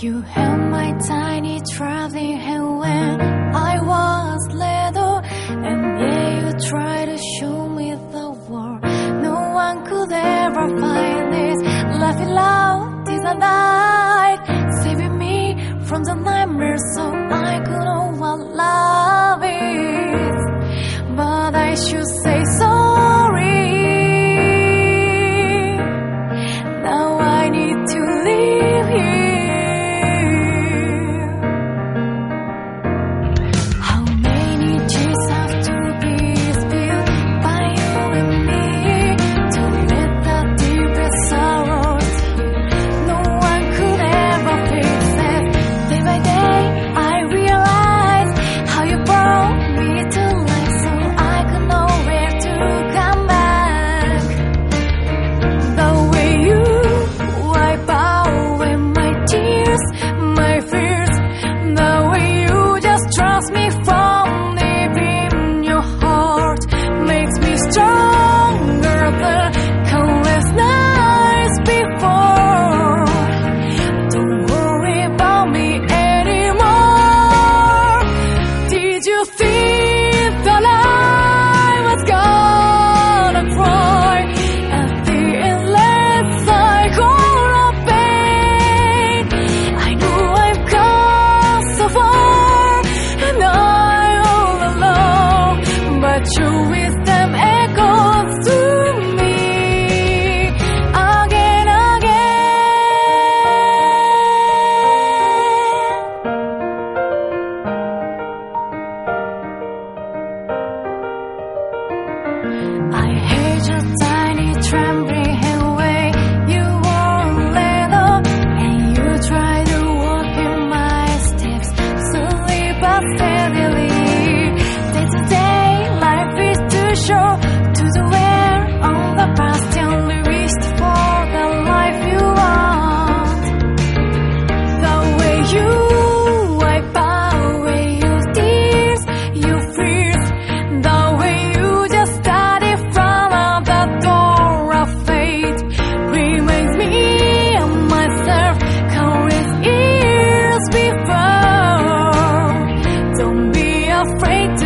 You held my tiny traveling hand when I was little, and yeah, you tried to show me the world. No one could ever find this. Laughing loud, these are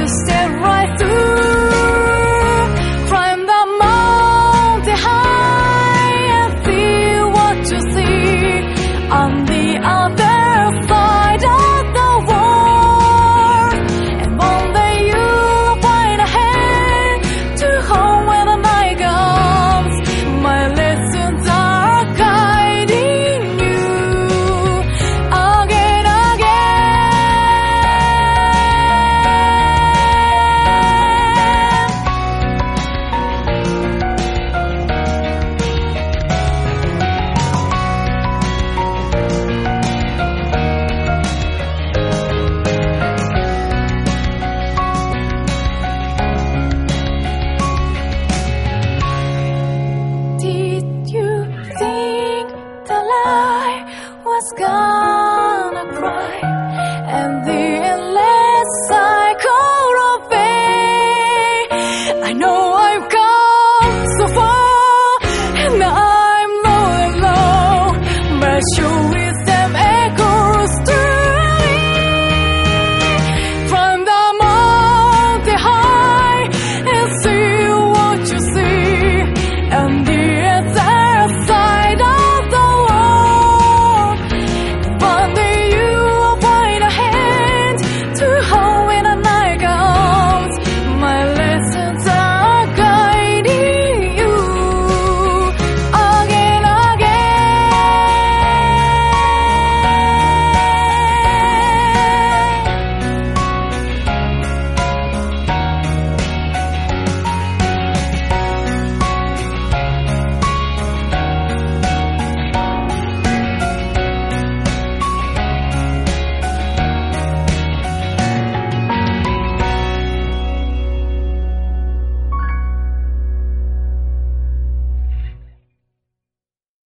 stay sky.